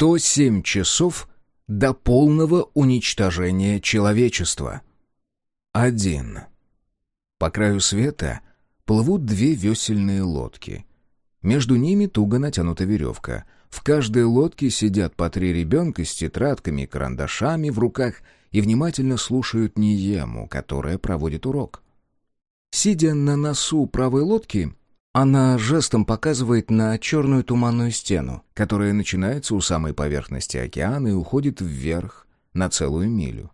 107 часов до полного уничтожения человечества. 1. По краю света плывут две весельные лодки. Между ними туго натянута веревка. В каждой лодке сидят по три ребенка с тетрадками и карандашами в руках и внимательно слушают Ниему, которая проводит урок. Сидя на носу правой лодки, она жестом показывает на черную туманную стену, которая начинается у самой поверхности океана и уходит вверх на целую милю.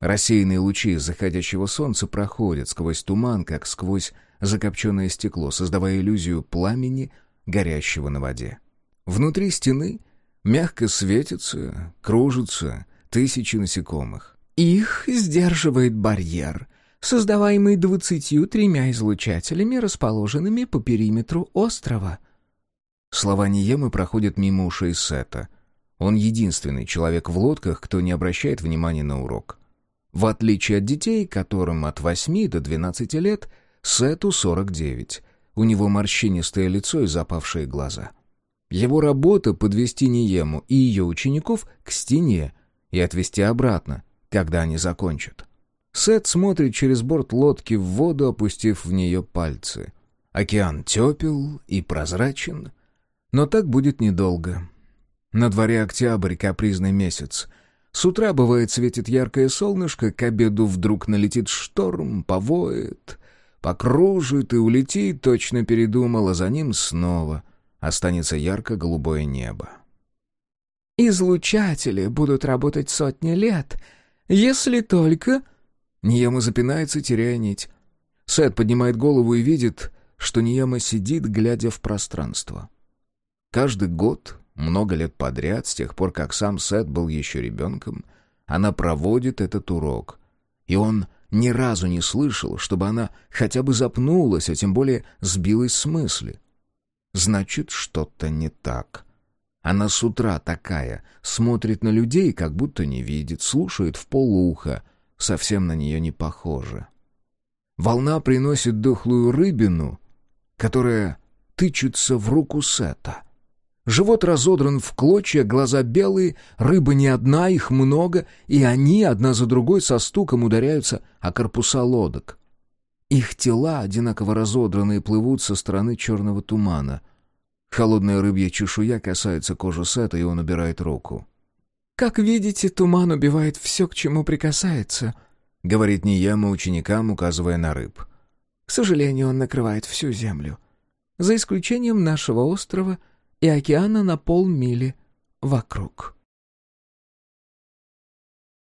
Рассеянные лучи заходящего солнца проходят сквозь туман, как сквозь закопченное стекло, создавая иллюзию пламени, горящего на воде. Внутри стены мягко светятся, кружатся тысячи насекомых. Их сдерживает барьер, создаваемый двадцатью тремя излучателями, расположенными по периметру острова. Слова Ниемы проходят мимо ушей Сета. Он единственный человек в лодках, кто не обращает внимания на урок. В отличие от детей, которым от 8 до 12 лет, Сету 49. У него морщинистое лицо и запавшие глаза. Его работа — подвести Ниему и ее учеников к стене и отвести обратно, когда они закончат. Сет смотрит через борт лодки в воду, опустив в нее пальцы. Океан тепел и прозрачен, но так будет недолго. На дворе октябрь, капризный месяц. С утра, бывает, светит яркое солнышко, к обеду вдруг налетит шторм, повоет, покружит и улетит, точно передумал, а за ним снова останется ярко-голубое небо. «Излучатели будут работать сотни лет, если только...» Нияма запинается, теряя нить. Сет поднимает голову и видит, что Нияма сидит, глядя в пространство. Каждый год, много лет подряд, с тех пор, как сам Сет был еще ребенком, она проводит этот урок. И он ни разу не слышал, чтобы она хотя бы запнулась, а тем более сбилась с мысли. Значит, что-то не так. Она с утра такая, смотрит на людей, как будто не видит, слушает в полуха, совсем на нее не похоже. Волна приносит дохлую рыбину, которая тычется в руку Сета. Живот разодран в клочья, глаза белые, рыба не одна, их много, и они одна за другой со стуком ударяются о корпуса лодок. Их тела, одинаково разодранные, плывут со стороны черного тумана. Холодная рыбья чешуя касается кожи Сета, и он убирает руку. «Как видите, туман убивает все, к чему прикасается», — говорит Нияма ученикам, указывая на рыб. «К сожалению, он накрывает всю землю. За исключением нашего острова и океана на полмили вокруг».